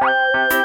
Bye.